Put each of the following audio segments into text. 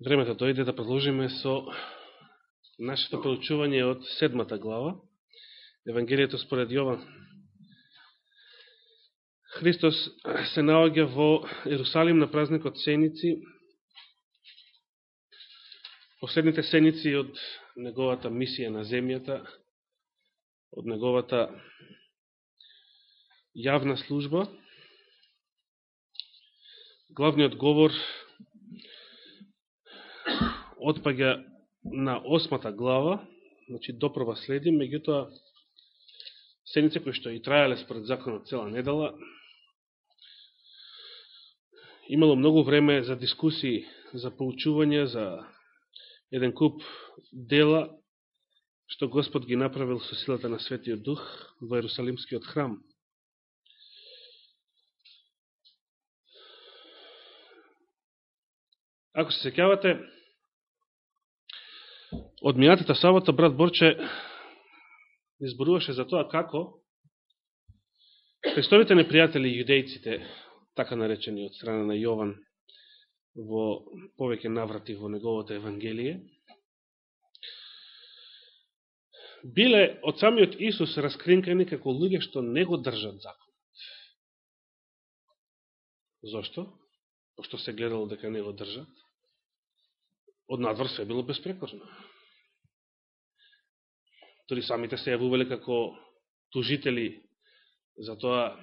времето дојде да продолжиме со нашето проучување од седмата глава, Евангелието според Јован. Христос се наоѓа во Ерусалим на празникот Сеници, последните сеници од неговата мисија на земјата, од неговата јавна служба. Главниот говор отпаѓа на осмата глава, значи допрва следи, меѓутоа седнице кои што и трајале според законот цела недела, имало многу време за дискусии, за поучување, за еден куп дела, што Господ ги направил со силата на Светиот Дух во Ерусалимскиот храм. Ако се секјавате, Од минатата сабота брат Борче изборуваше за тоа како Христовите непријатели јудејците, така наречени од страна на Јован, во повеќе наврати во неговото Евангелие, биле од самиот Исус раскринкани како луѓе што не го држат законот. Зошто? Пошто се гледало дека не го држат. Од надвор се било безпрекорно дори самите се јавувале како тужители за тоа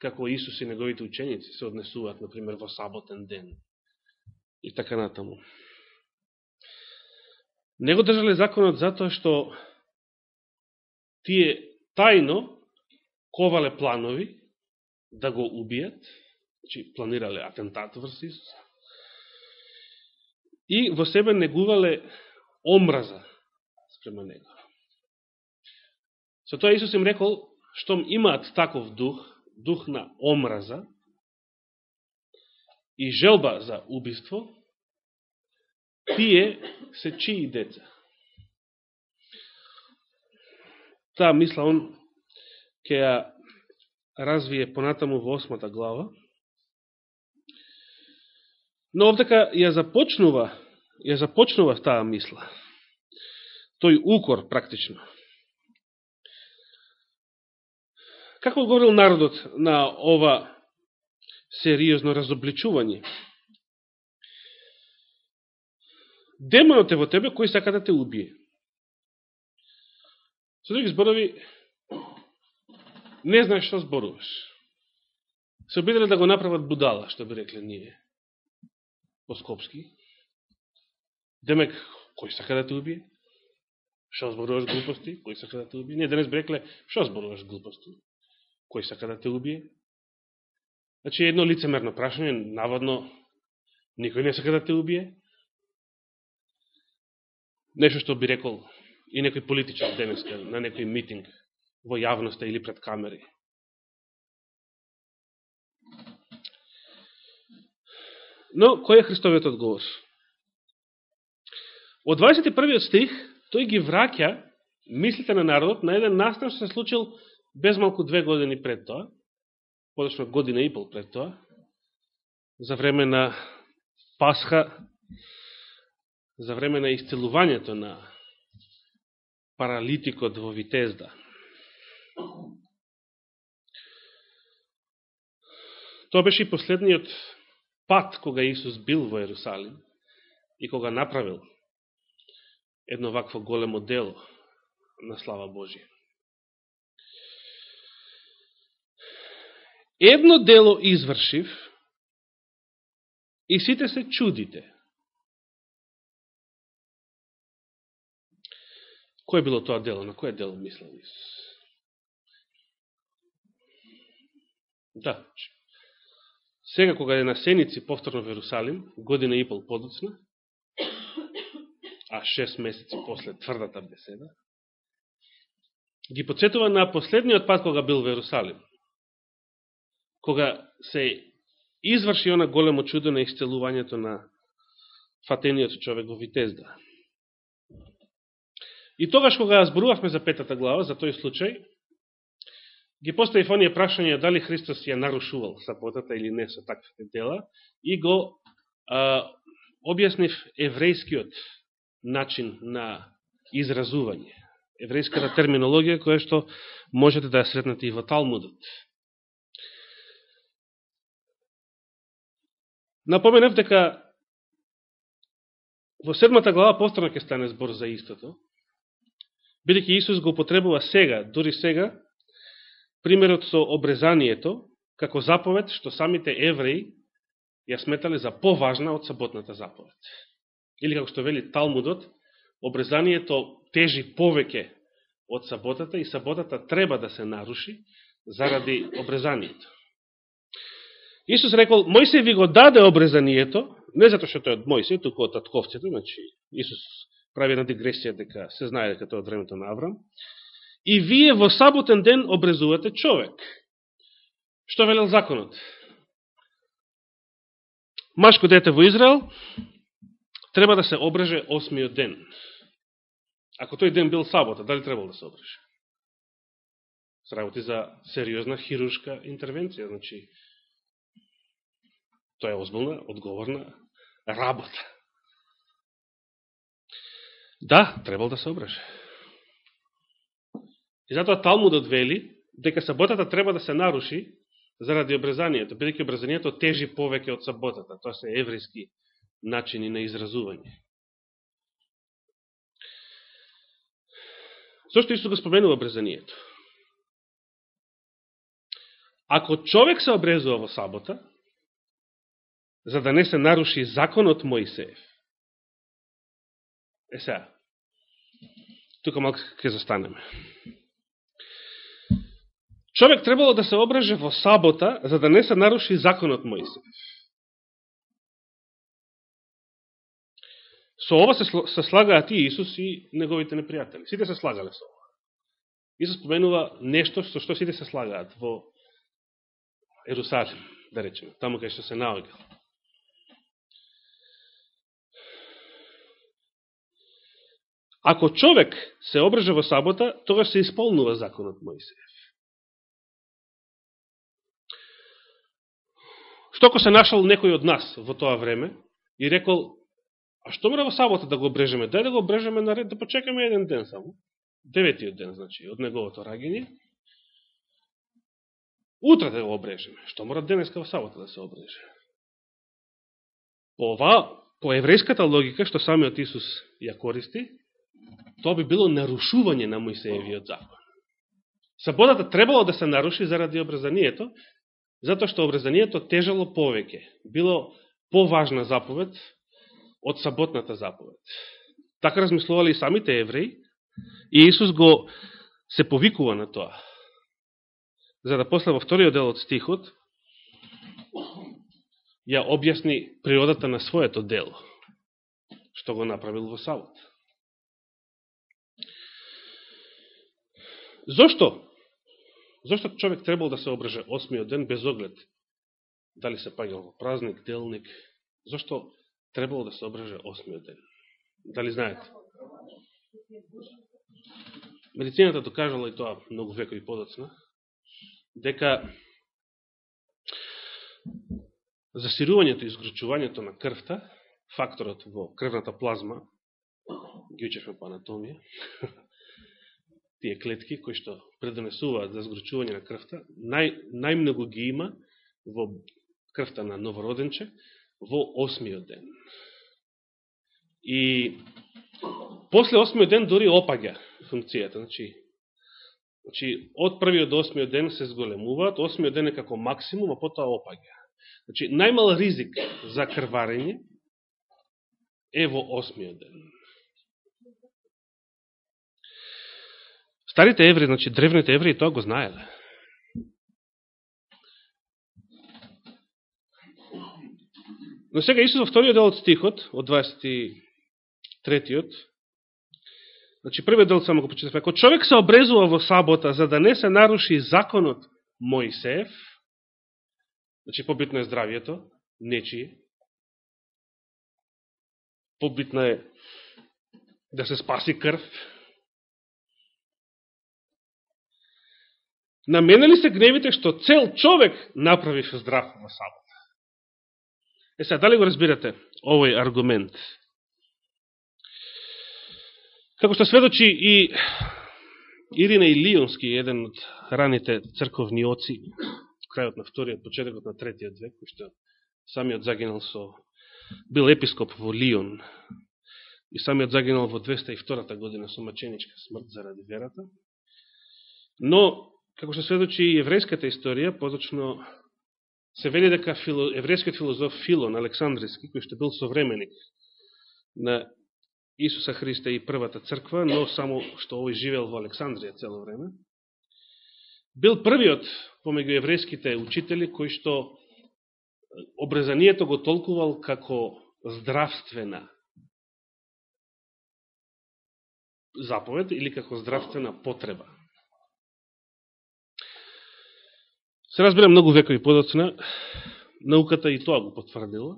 како Исус и неговите ученици се однесуваат, например, во саботен ден и така натаму. Не го држале законот затоа што тие тајно ковале планови да го убијат, значи планирале атентат врз Исус, и во себе негувале омраза спрема него. Со тоа Исус им рекол, штом имаат таков дух, дух на омраза и желба за убиство, тие се чии деца. Таа мисла он ќе ја развие понатаму во осмата глава. Но овдека ја започнува, ја започнува таа мисла. Тој укор практично. Како говорил народот на ова сериозно разобличување? Демонот е во тебе кој сака да те убие. Со други зборови, не знаеш што зборуваш. Се обиделе да го направат будала, што би рекле ние. По-скопски. Демек, кој сака да те убие? Што зборуваш глупости? Кој сака да те убие? Не, денес брекле, шо што зборуваш глупости? кој сака да те убие? Значи, едно лицемерно прашање, наводно, никој не сака да те убие. Нешто што би рекол и некој политичар денеска на некој митинг во јавноста или пред камери. Но, кој е Христовиот одговор? Од 21. стих, тој ги враќа мислите на народот на еден настан што се случил без малку две години пред тоа, подошно година и пол пред тоа, за време на Пасха, за време на исцелувањето на паралитикот во Витезда. Тоа беше и последниот пат кога Исус бил во Ерусалим и кога направил едно вакво големо дело на слава Божија. едно дело извршив и сите се чудите. Кој било тоа дело? На кое дело мислел Исус? Да. Сега, кога е на Сеници повторно в Ерусалим, година и пол подоцна, а шест месеци после тврдата беседа, ги подсетува на последниот пат кога бил во Ерусалим кога се изврши она големо чудо на исцелувањето на фатениот човек во Витезда. И тогаш кога ја зборувавме за петата глава, за тој случај, ги поставив оние прашања дали Христос ја нарушувал саботата или не со таквите дела и го а, објаснив еврејскиот начин на изразување. Еврејската терминологија која што можете да ја сретнете и во Талмудот. Напоменев дека во седмата глава повторно ќе стане збор за истото, бидеќи Исус го потребува сега, дури сега, примерот со обрезанието, како заповед што самите евреи ја сметале за поважна од саботната заповед. Или како што вели Талмудот, обрезанието тежи повеќе од саботата и саботата треба да се наруши заради обрезанието. Исус рекол, Мојсе ви го даде обрезанието, не зато што тој од Мојсе, туку од татковците, значи Исус прави една дигресија дека се знае дека тоа од времето на Аврам, и вие во саботен ден обрезувате човек. Што велел законот? Машко дете во Израел треба да се обреже осмиот ден. Ако тој ден бил сабота, дали требал да се обреже? Сработи за сериозна хируршка интервенција, значи тоа е озбилна, одговорна работа. Да, требал да се обреже. И затоа Талмудот вели дека саботата треба да се наруши заради обрезанието, бидеќи обрезанието тежи повеќе од саботата. Тоа се еврејски начини на изразување. Зошто Исус го споменува обрезанието? Ако човек се обрезува во сабота, за да не се наруши законот Моисеев, е сега, тука малко ќе застанеме. Човек требало да се обреже во сабота, за да не се наруши законот Моисеев. Со ова се, се слагаат и Исус и неговите непријатели. Сите се слагале со ова. Исус споменува нешто со што сите се слагаат во Ерусалим, да речеме, таму кај што се наоѓал. Ако човек се обрже во сабота, тогаш се исполнува законот Моисеев. Што ако се нашал некој од нас во тоа време и рекол, а што мора во сабота да го обрежеме? Дај да го обрежеме наред, да почекаме еден ден само. Деветиот ден, значи, од неговото раѓење. Утре да го обрежеме. Што мора денеска во сабота да се обреже? По ова, по еврејската логика, што самиот Исус ја користи, тоа би било нарушување на Моисеевиот закон. Саботата требало да се наруши заради обрезанието, затоа што обрезанието тежало повеќе, било поважна заповед од саботната заповед. Така размислували и самите евреи, и Исус го се повикува на тоа. За да после во вториот дел од стихот ја објасни природата на своето дело, што го направил во сабот. Зошто? Зошто човек требал да се обрже осмиот ден без оглед? Дали се паѓал во празник, делник? Зошто требало да се обрже осмиот ден? Дали знаете? Медицината докажала и тоа многу векови подоцна, дека засирувањето и изгручувањето на крвта, факторот во крвната плазма, ги учевме по анатомија, тие клетки кои што предонесуваат за згручување на крвта, нај, најмногу ги има во крвта на новороденче во осмиот ден. И после осмиот ден дори опаѓа функцијата. Значи, значи од првиот до осмиот ден се зголемуваат, осмиот ден е како максимум, а потоа опаѓа. Значи, најмал ризик за крварење е во осмиот ден. Старите евреи, значи древните евреи, тоа го знаеле. Но сега Исус во вториот дел од стихот, од 23-тиот, значи првиот дел само го почитав, ако човек се обрезува во сабота за да не се наруши законот Моисеев, значи побитно е здравието, нечие, побитно е да се спаси крв, На мене ли се гневите што цел човек направи здрав во сабот. Е сега, дали го разбирате овој аргумент? Како што сведочи и Ирина Илионски, еден од раните црковни оци, крајот на вториот, почетокот на третиот век, кој што самиот загинал со, бил епископ во Лион, и самиот загинал во 202 година со маченичка смрт заради верата. Но, како што сведочи и еврејската историја, позачно се вели дека фило, еврејскиот филозоф Филон Александриски, кој што бил современик на Исуса Христа и првата црква, но само што овој живел во Александрија цело време, бил првиот помеѓу еврејските учители кој што обрезанието го толкувал како здравствена заповед или како здравствена потреба. Се разбира многу векови подоцна, науката и тоа го потврдила.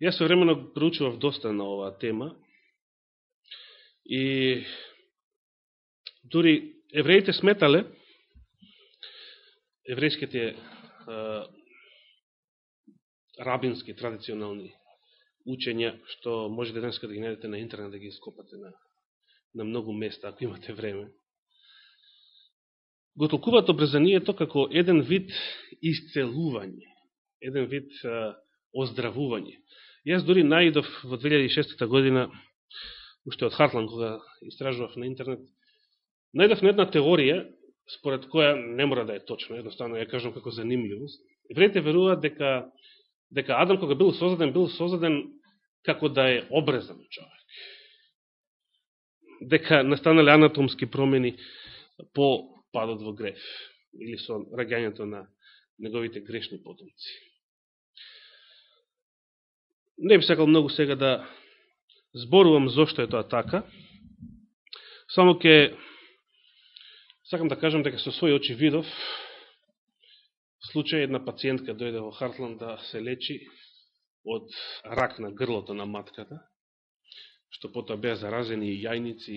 Јас времено проучував доста на оваа тема и дури евреите сметале, еврејските рабински, традиционални учења, што може да денеска да ги најдете на интернет, да ги скопате на, на многу места, ако имате време, го толкуваат обрезанието како еден вид исцелување, еден вид а, оздравување. Јас дори најдов во 2006 година, уште од Хартлан, кога истражував на интернет, најдов на една теорија, според која не мора да е точно, едноставно ја кажам како занимливост. Евреите веруваат дека дека Адам кога бил создаден, бил создаден како да е обрезан човек. Дека настанале анатомски промени по падот во грех или со раѓањето на неговите грешни потомци. Не би сакал многу сега да зборувам зошто е тоа така, само ке сакам да кажам дека со своји очи видов случај една пациентка дојде во Хартланд да се лечи од рак на грлото на матката, што потоа беа заразени и јајници.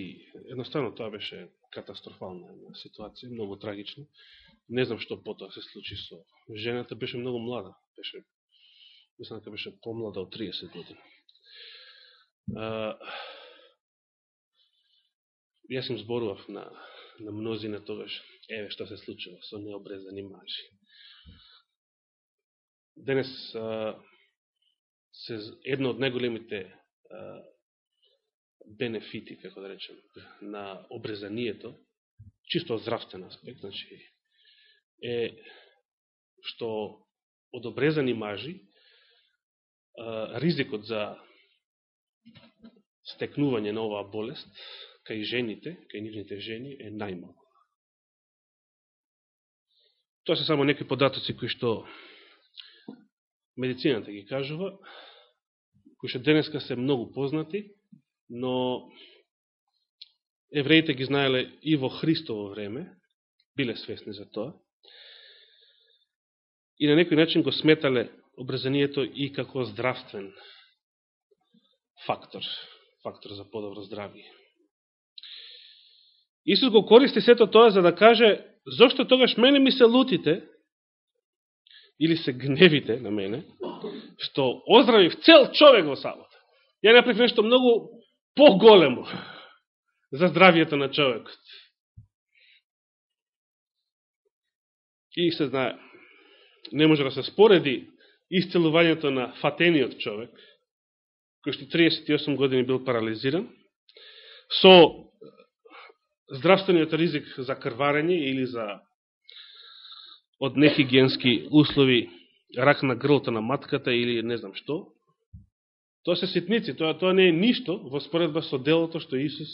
Едноставно тоа беше катастрофална ситуација, многу трагична. Не знам што потоа се случи со жената, беше многу млада, беше мислам дека беше помлада од 30 години. А, јас им зборував на, на мнозина тогаш, еве што се случува со необрезани мажи денес а, се едно од најголемите бенефити, како да речем, на обрезанието, чисто од здравствен аспект, значи, е што од обрезани мажи ризикот за стекнување на оваа болест кај жените, кај нивните жени е најмал. Тоа се само некои податоци кои што медицината ги кажува, кои што денеска се многу познати, но евреите ги знаеле и во Христово време, биле свесни за тоа, и на некој начин го сметале обрезанието и како здравствен фактор, фактор за подобро здравие. Исус го користи сето тоа за да каже, зошто тогаш мене ми се лутите, или се гневите на мене, што оздравив цел човек во сабота. Ја направив нешто многу поголемо за здравието на човекот. И се знае, не може да се спореди исцелувањето на фатениот човек, кој што 38 години бил парализиран, со здравствениот ризик за крварење или за од нехигиенски услови рак на грлото на матката или не знам што, тоа се ситници, тоа, тоа не е ништо во споредба со делото што Исус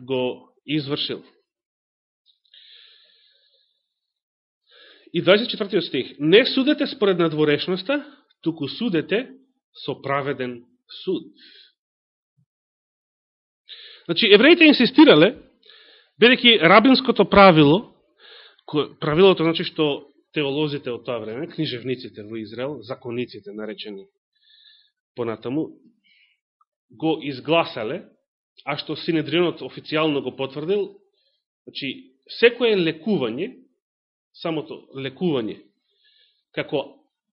го извршил. И 24 стих. Не судете според надворешноста, туку судете со праведен суд. Значи, евреите инсистирале, бидеќи рабинското правило правилото значи што теолозите од тоа време, книжевниците во Израел, закониците наречени понатаму, го изгласале, а што Синедринот официјално го потврдил, значи секое лекување, самото лекување, како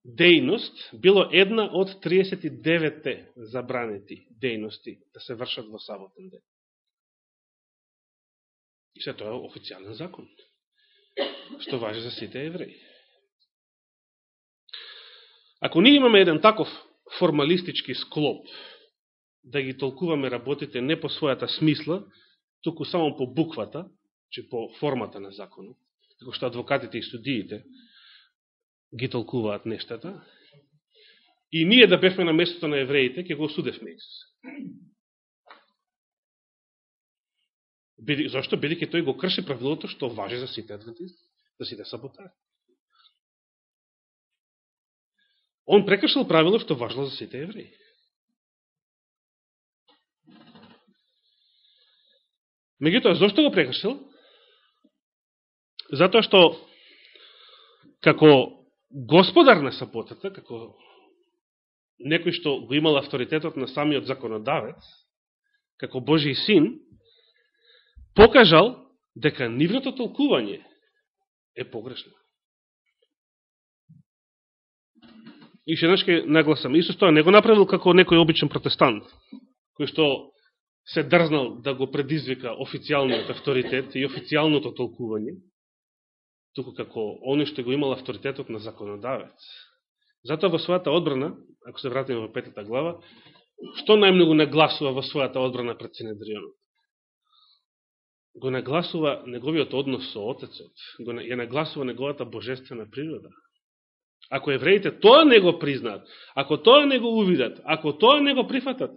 дејност било една од 39 забранети дејности да се вршат во саботен ден. И се тоа е официјален закон, што важи за сите евреи. Ако ние имаме еден таков формалистички склоп, да ги толкуваме работите не по својата смисла, туку само по буквата, че по формата на законот, како што адвокатите и студиите ги толкуваат нештата, и ние да бевме на местото на евреите, ќе го осудевме Исус. Зошто? Бидеќи тој го крши правилото што важи за сите адвентисти, за сите саботари. Он прекршил правило што важно за сите евреи. Меѓутоа, зашто го прекршил? Затоа што како господар на сапотата, како некој што го имал авторитетот на самиот законодавец, како Божи син, покажал дека нивното толкување е погрешно. И ше еднаш нагласам, Исус тоа не го направил како некој обичен протестант, кој што се дрзнал да го предизвика официјалниот авторитет и официјалното толкување, туку како оној што го имал авторитетот на законодавец. Затоа во својата одбрана, ако се вратиме во петата глава, што најмногу нагласува во својата одбрана пред Синедрионот? Го нагласува неговиот однос со Отецот, го ја нагласува неговата божествена природа, Ако евреите тоа не го признаат, ако тоа не го увидат, ако тоа не го прифатат,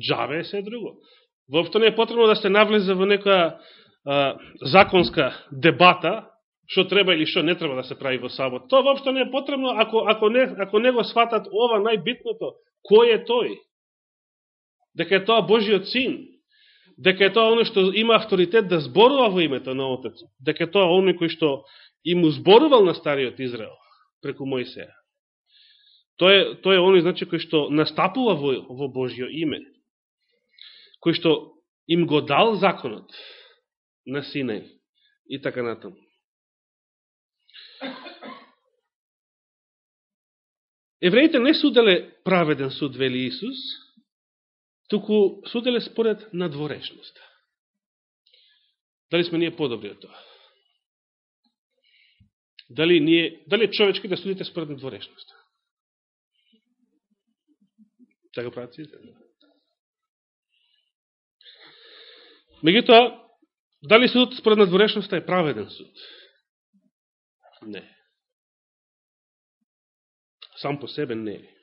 джаве е се друго. Воопшто не е потребно да се навлезе во некоја а, законска дебата, што треба или што не треба да се прави во сабот. Тоа воопшто не е потребно ако, ако, не, ако не го сватат ова најбитното. Кој е тој? Дека е тоа Божиот син. Дека е тоа оно што има авторитет да зборува во името на Отец, Дека е тоа оно кој што им зборувал на Стариот Израел преку Мојсеја. Тој е, тој е оној значи, кој што настапува во, во Божјо име, кој што им го дал законот на Синај и така натаму. Евреите не суделе праведен суд, вели Исус, туку суделе според надворешноста. Дали сме ние подобри од тоа? Дали, ние, дали човечки да судите според надворешност? Така прават сите. Меѓутоа, дали судот според надворешността е праведен суд? Не. Сам по себе не е.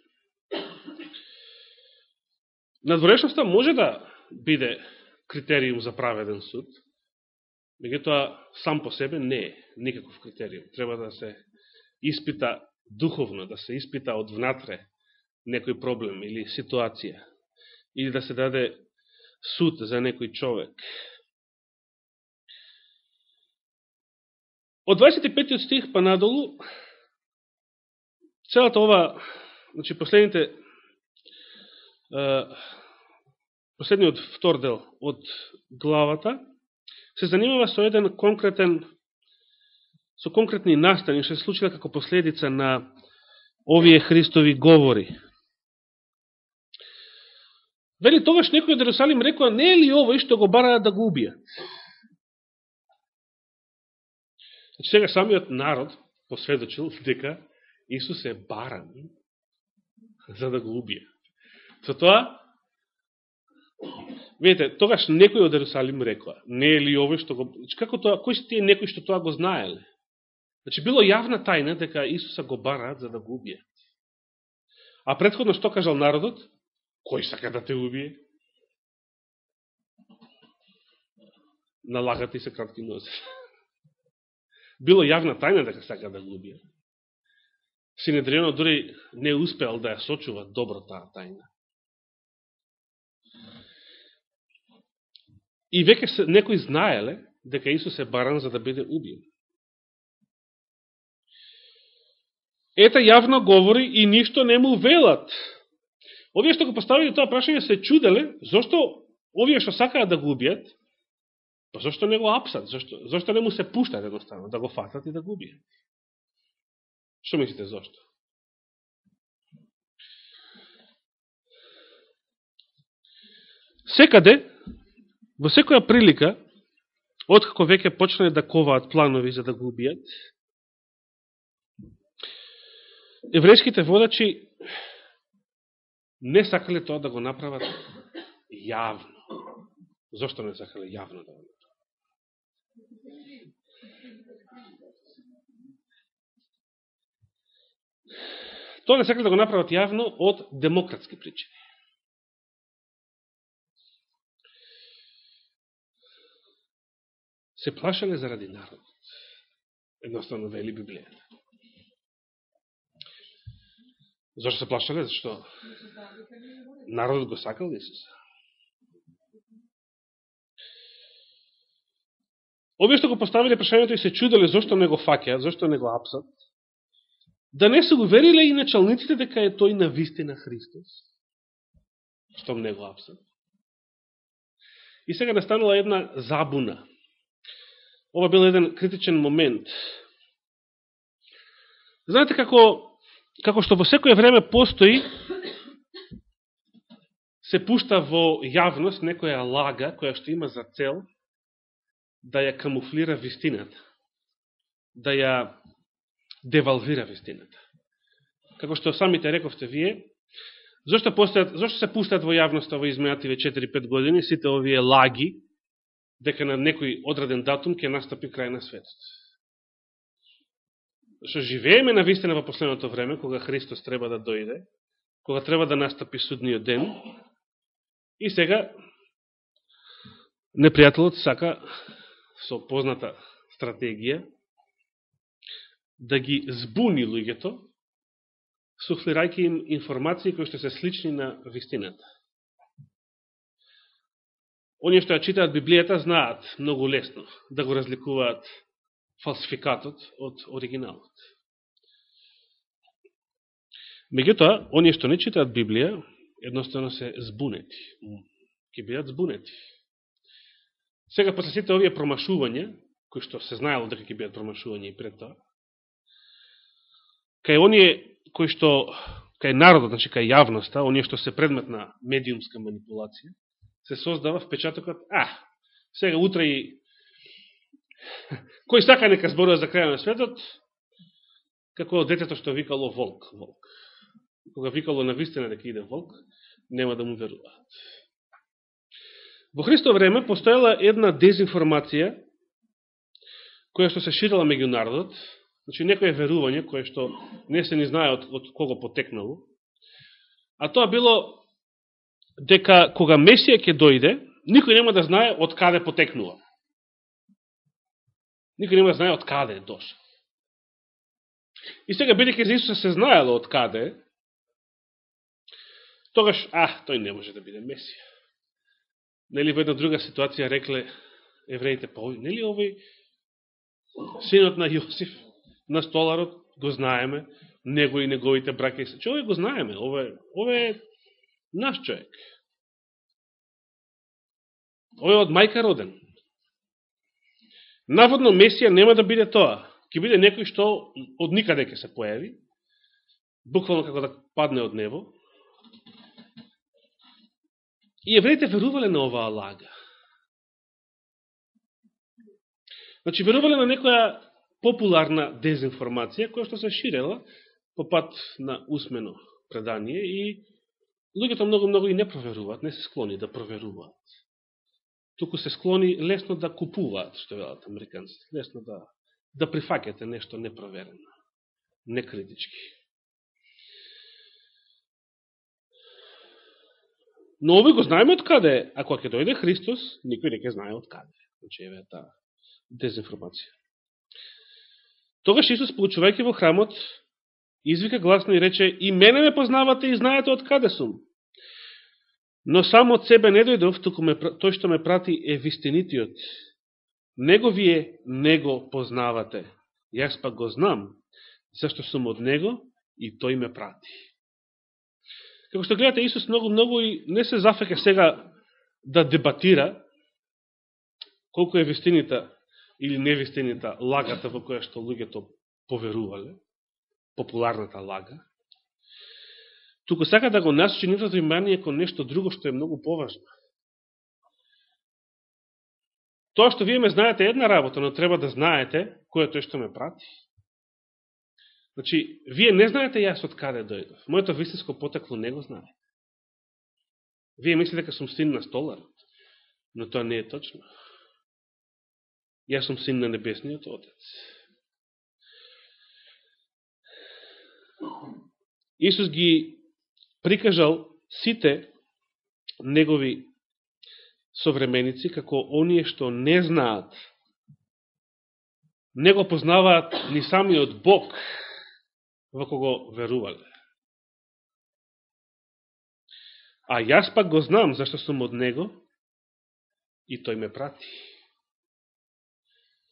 Надворешността може да биде критериум за праведен суд, Меѓутоа, сам по себе не е никаков критериум. Треба да се испита духовно, да се испита од внатре некој проблем или ситуација. Или да се даде суд за некој човек. Од 25 стих па надолу, целата ова, значи последните, последниот втор дел од главата, се занимава со еден конкретен со конкретни настани што се случила како последица на овие Христови говори. Вели тогаш некој од Ерусалим рекоа, не е ли овој што го бараат да го убијат? Значи сега самиот народ посведочил дека Исус е баран за да го убија. Со тоа, Видете, тогаш некој од Ерусалим рекоа, не е ли овој што го... Значи, како тоа, кој сте тие некои што тоа го знаеле? Значи, било јавна тајна дека Исуса го бараат за да го убијат. А предходно што кажал народот? Кој сака да те убие? Налагат и се кратки нозе. Било јавна тајна дека сака да го убие. Синедријано дори не успеал да ја сочува добро таа тајна. И веќе некои знаеле дека Исус е баран за да биде убиен. Ета јавно говори и ништо не му велат. Овие што го поставиле тоа прашање се чуделе, зошто овие што сакаат да го убијат, па зошто не го апсат, зошто, зошто не му се пуштат едноставно, да го фатат и да го убијат. Што мислите зошто? Секаде во секоја прилика, откако веќе почнале да коваат планови за да го убијат, еврејските водачи не сакале тоа да го направат јавно. Зошто не сакале јавно да го направат? Тоа не сакале да го направат јавно од демократски причини. Се плашале заради народот. Едноставно вели Библијата. Зошто се плашале? Зашто народот го сакал Исуса. Овие што го поставиле прашањето и се чуделе зашто не го факеат, зашто не го апсат, да не се го вериле и началниците дека е тој на вистина Христос, што не го апсат. И сега настанала една забуна. Ова бил еден критичен момент. Знаете како како што во секое време постои, се пушта во јавност некоја лага која што има за цел да ја камуфлира вистината, да ја девалвира вистината. Како што самите рековте вие, зашто, постојат, зашто се пуштат во јавноста во измеативе 4-5 години сите овие лаги, дека на некој одреден датум ќе настапи крај на светот што живееме на вистина во последното време, кога Христос треба да дојде, кога треба да настапи судниот ден, и сега непријателот сака со позната стратегија да ги збуни луѓето, суфлирајќи им информации кои што се слични на вистината. Оние што ја читаат Библијата знаат многу лесно да го разликуваат фалсификатот од оригиналот. Меѓутоа, оние што не читаат Библија, едноставно се збунети. Ке бидат збунети. Сега, после сите овие промашувања, кои што се знаело дека ќе бидат промашување и пред тоа, кај оние кои што, кај народот, значи кај јавноста, оние што се предмет на медиумска манипулација, се создава впечатокот, а, сега утре и Кој сака нека зборува за крајот на светот, како детето што викало волк, волк. Кога викало на вистина дека иде волк, нема да му веруваат. Во Христо време постоела една дезинформација која што се ширила меѓу народот, значи некој верување кое што не се ни знае од, од кого потекнало, а тоа било дека кога Месија ќе дојде, никој нема да знае од каде потекнува. Никој нема да знае од каде е дошол. И сега, бидеќи за Исуса се знаело од каде, тогаш, а, тој не може да биде Месија. Нели во една друга ситуација рекле евреите, па ој, нели овој синот на Јосиф, на столарот, го знаеме, него и неговите браке и се. Че овој го знаеме, овој, овој е наш човек. Овој од мајка роден. Наводно Месија нема да биде тоа. Ке биде некој што од никаде ќе се појави, буквално како да падне од небо. И евреите верувале на оваа лага. Значи, верувале на некоја популарна дезинформација, која што се ширела по пат на усмено предание и луѓето многу-многу и не проверуваат, не се склони да проверуваат туку се склони лесно да купуваат, што велат американците, лесно да, да прифакете нешто непроверено, некритички. Но овој го знаеме од каде, ако ќе дојде Христос, никој не ќе знае од каде. Значи, еве таа дезинформација. Тогаш Исус, получувајќи во храмот, извика гласно и рече, и мене ме познавате и знаете од каде сум. Но само од себе не дојдов, туку ме, тој што ме прати е вистинитиот. Него вие не го познавате. Јас пак го знам, зашто сум од него и тој ме прати. Како што гледате, Исус многу, многу и не се зафека сега да дебатира колку е вистинита или невистинита лагата во која што луѓето поверувале, популарната лага, туку сака да го насочи нивното внимание кон нешто друго што е многу поважно. Тоа што вие ме знаете е една работа, но треба да знаете кој е тој што ме прати. Значи, вие не знаете јас од каде дојдов. Моето вистинско потекло не го знае. Вие мислите дека сум син на столарот, но тоа не е точно. Јас сум син на небесниот Отец. Исус ги прикажал сите негови современици како оние што не знаат, не го познаваат ни самиот Бог во кого верувале. А јас пак го знам зашто сум од Него и Тој ме прати.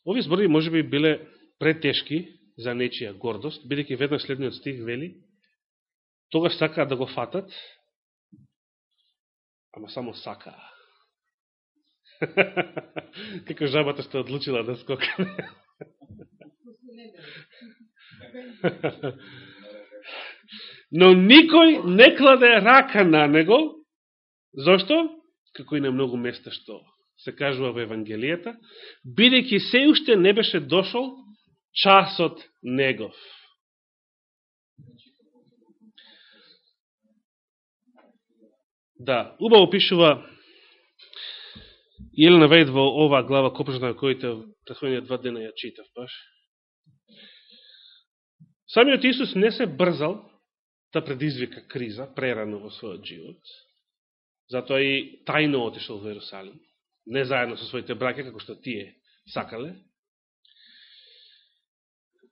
Ови збори може би биле претешки за нечија гордост, бидеќи веднаш следниот стих вели, тогаш сакаат да го фатат, ама само сакаа. Како жабата што одлучила да скокне. Но никој не кладе рака на него. Зошто? Како и на многу места што се кажува во Евангелијата, бидејќи се уште не беше дошол часот негов. Да, убаво пишува Елена Вејд во оваа глава копржна на коите два дена ја читав баш. Самиот Исус не се брзал да предизвика криза прерано во својот живот. Затоа и тајно отишел во Иерусалим, не заедно со своите браке, како што тие сакале.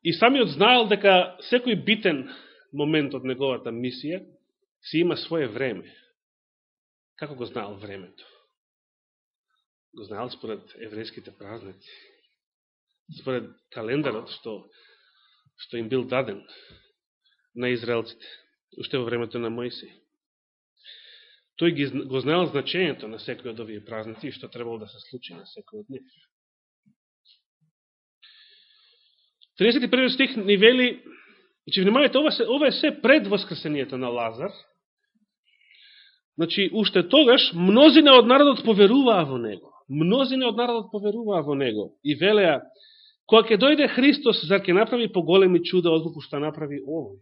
И самиот знаел дека секој битен момент од неговата мисија си има своје време. Како го знаел времето? Го знаел според еврејските празници. Според календарот што, што им бил даден на израелците, уште во времето на Моисеј. Тој ги, го знаел значењето на секој од овие празници и што требало да се случи на секој од нив. 31 стих ни вели, че внимавајте, ова, се, ова е се пред воскресението на Лазар, Значи, уште тогаш, мнозина од народот поверуваа во него. Мнозина од народот поверуваа во него. И велеа, кога ќе дојде Христос, зар ќе направи поголеми чуда, отколку што направи овој?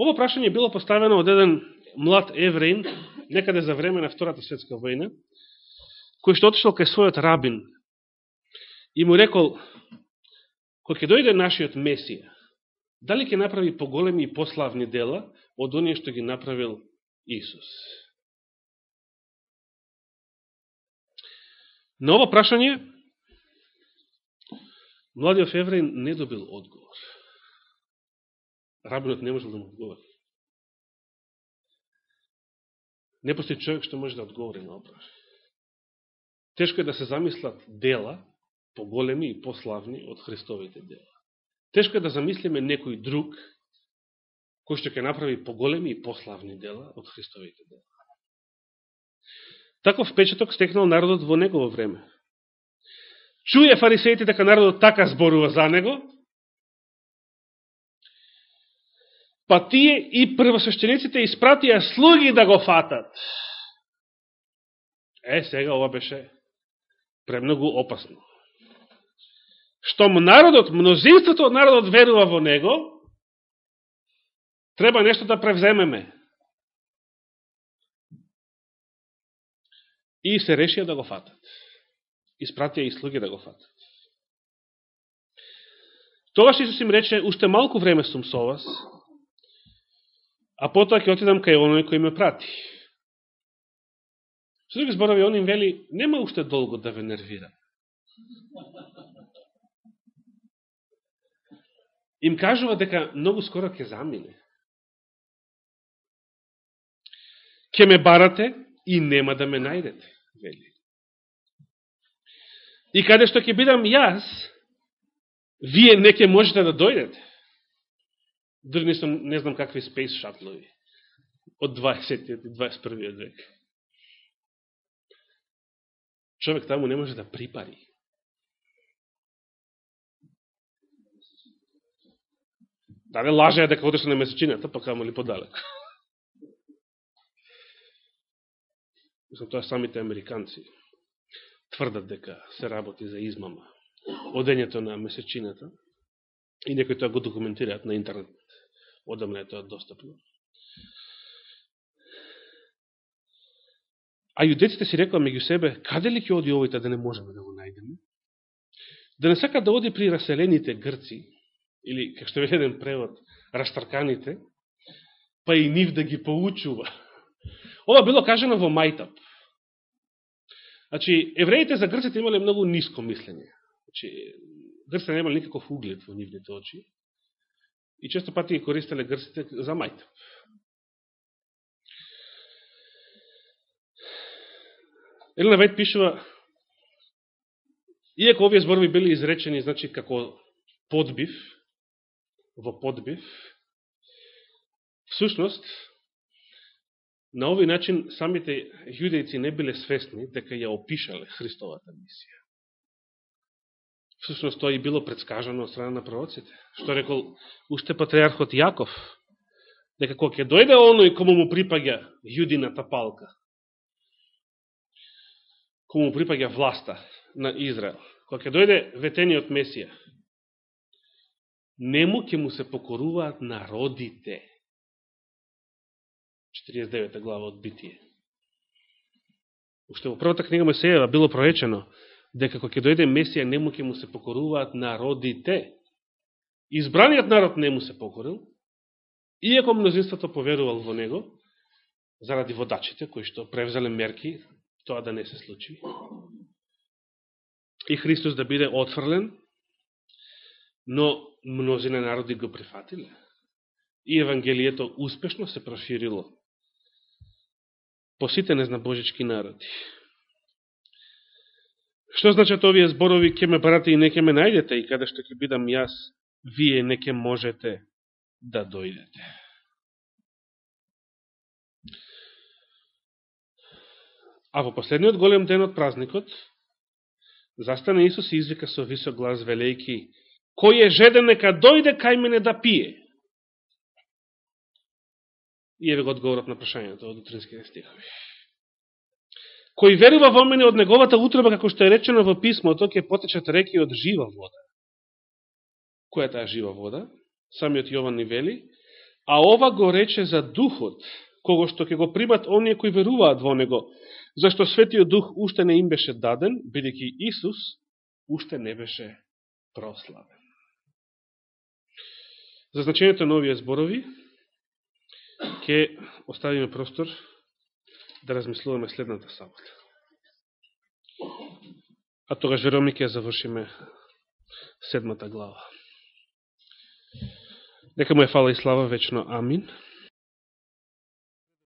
Ово прашање било поставено од еден млад евреин, некаде за време на Втората светска војна, кој што отишел кај својот рабин и му рекол, кога ќе дојде нашиот Месија, дали ќе направи поголеми и пославни дела од оние што ги направил Исус? На ова прашање, младиот Евреин не добил одговор. Рабинот не можел да му одговори. Не постои човек што може да одговори на ова Тешко е да се замислат дела поголеми и пославни од Христовите дела. Тешко е да замислиме некој друг кој што ќе направи поголеми и пославни дела од Христовите дела. Таков впечаток стекнал народот во негово време. Чуја фарисеите дека народот така зборува за него, па тие и првосвещениците испратија слуги да го фатат. Е, сега ова беше премногу опасно. Штом народот, мнозинството од народот верува во него, треба нешто да превземеме. И се решија да го фатат. Испратија и слуги да го фатат. Тогаш Исус им рече, уште малку време сум со вас, а потоа ќе отидам кај оној кој ме прати. Со други зборови, он им вели, нема уште долго да ве нервира. Им кажува дека многу скоро ќе замине. Ке ме барате и нема да ме најдете вели. И каде што ќе бидам јас, вие не ќе можете да дојдете. Дори не, сум, не знам какви спейс шатлови од 20. и 21. век. Човек таму не може да припари. Да не лаже дека одеше на месечината, па камо ли подалеко. Мислам, тоа самите американци тврдат дека се работи за измама одењето на месечината и некои тоа го документираат на интернет. Одамна е тоа достапно. А јудеците си рекла меѓу себе, каде ли ќе оди овојта да не можеме да го најдеме? Да не сака да оди при раселените грци, или, как што вели еден превод, растарканите, па и нив да ги поучува. Ова било кажено во Мајтап. Значи, евреите за грците имале многу ниско мислење. Значи, грците немале никаков углед во нивните очи. И често пати ги користеле грците за Мајтап. Елена Вајд пишува, иако овие зборови били изречени, значи, како подбив, во подбив, всушност, на овој начин самите јудејци не биле свесни дека ја опишале Христовата мисија. Всушност, тоа и било предскажано од страна на пророците. Што рекол уште патриархот Јаков, дека кога ќе дојде оној кому му припаѓа јудината палка, кому му припаѓа власта на Израел, кога ќе дојде ветениот Месија, нему ќе му се покоруваат народите. 49 глава од Битие. Уште во првата книга Месејева било проречено дека кога ќе дојде Месија, нему ќе му се покоруваат народите. Избраниот народ нему се покорил, иако мнозинството поверувал во него, заради водачите, кои што превзеле мерки тоа да не се случи. И Христос да биде отфрлен, но мнозина народи го прифатиле. И Евангелието успешно се проширило по сите незнабожички народи. Што значат овие зборови, ке ме барате и не ке ме најдете, и каде што ќе бидам јас, вие не ке можете да дојдете. А во последниот голем ден од празникот, застане Исус и извика со висок глас велејки, кој е жеден нека дојде кај мене да пие. И еве го одговорот на прашањето од утринските стихови. Кој верува во мене од неговата утреба, како што е речено во писмото, ќе потечат реки од жива вода. Која е таа жива вода? Самиот Јован ни вели. А ова го рече за духот, кого што ќе го примат оние кои веруваат во него, зашто Светиот Дух уште не им беше даден, бидејќи Исус уште не беше прославен. За значењето на овие зборови, ќе оставиме простор да размислуваме следната сабота. А тогаш веројам ќе завршиме седмата глава. Нека му е фала и слава вечно. Амин.